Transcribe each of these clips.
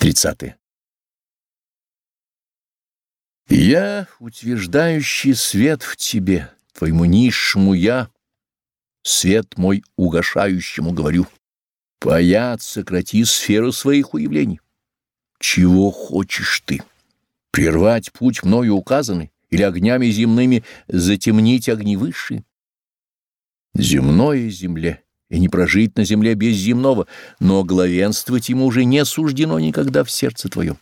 30. Я, утверждающий свет в тебе, твоему низшему я, свет мой угошающему говорю, паят, сократи сферу своих уявлений. Чего хочешь ты? Прервать путь мною указанный или огнями земными затемнить огни высшие? Земное земле и не прожить на земле без земного, но главенствовать ему уже не суждено никогда в сердце твоем.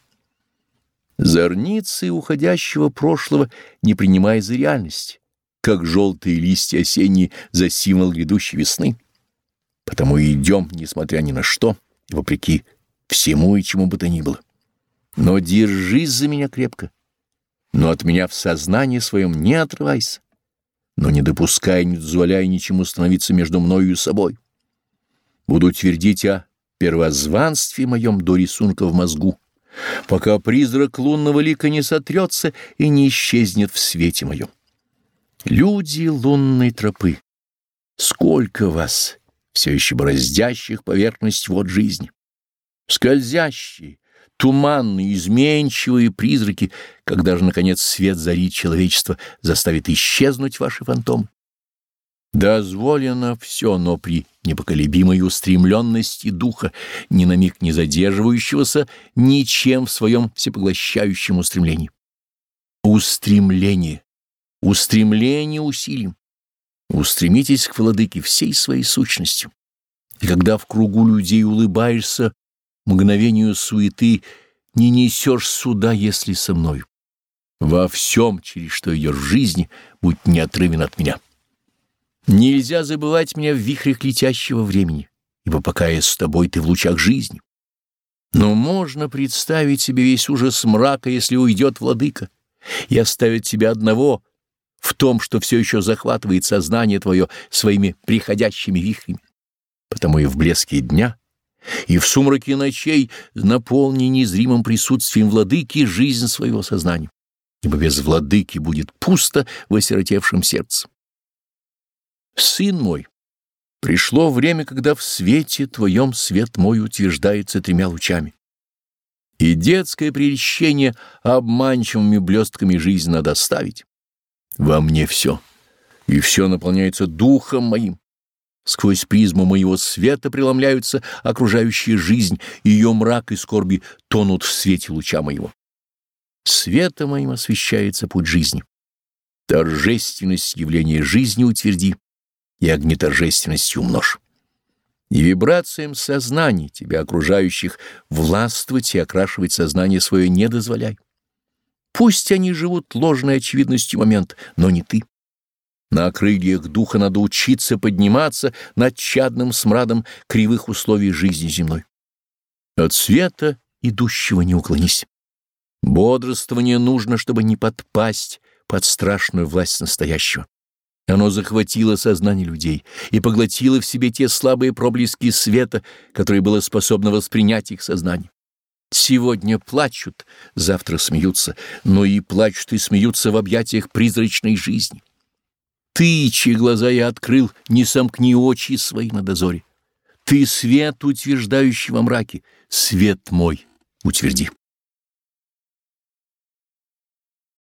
Зорницы уходящего прошлого не принимай за реальность, как желтые листья осенние за символ грядущей весны. Потому и идем, несмотря ни на что, вопреки всему и чему бы то ни было. Но держись за меня крепко, но от меня в сознании своем не отрывайся но не допуская, не дозволяя ничему становиться между мною и собой. Буду твердить о первозванстве моем до рисунка в мозгу, пока призрак лунного лика не сотрется и не исчезнет в свете моем. Люди лунной тропы, сколько вас, все еще бороздящих поверхность вод жизни, скользящие, туманные, изменчивые призраки, когда же, наконец, свет зари человечества заставит исчезнуть ваши фантомы. Дозволено все, но при непоколебимой устремленности духа, ни на миг не задерживающегося ничем в своем всепоглощающем устремлении. Устремление, устремление усилим. Устремитесь к владыке всей своей сущностью. И когда в кругу людей улыбаешься мгновению суеты не несешь суда, если со мною. Во всем, через что идешь в жизни, будь неотрывен от меня. Нельзя забывать меня в вихрях летящего времени, ибо пока я с тобой, ты в лучах жизни. Но можно представить себе весь ужас мрака, если уйдет владыка, и оставит тебя одного в том, что все еще захватывает сознание твое своими приходящими вихрями. Потому и в блеске дня — и в сумраке ночей наполни незримым присутствием владыки жизнь своего сознания, ибо без владыки будет пусто в осиротевшем сердце. Сын мой, пришло время, когда в свете твоем свет мой утверждается тремя лучами. И детское прельщение обманчивыми блестками жизни надо оставить. Во мне все, и все наполняется духом моим. Сквозь призму моего света преломляются окружающая жизнь, ее мрак и скорби тонут в свете луча моего. Света моим освещается путь жизни. Торжественность явления жизни утверди, и огни торжественности умножь. И вибрациям сознаний, тебя окружающих, властвовать и окрашивать сознание свое не дозволяй. Пусть они живут ложной очевидностью момент, но не ты. На крыльях духа надо учиться подниматься над чадным смрадом кривых условий жизни земной. От света идущего не уклонись. Бодрствование нужно, чтобы не подпасть под страшную власть настоящего. Оно захватило сознание людей и поглотило в себе те слабые проблески света, которые было способно воспринять их сознание. Сегодня плачут, завтра смеются, но и плачут и смеются в объятиях призрачной жизни. Ты, чьи глаза я открыл, не сомкни очи свои на дозоре. Ты свет, утверждающий во мраке, свет мой, утверди.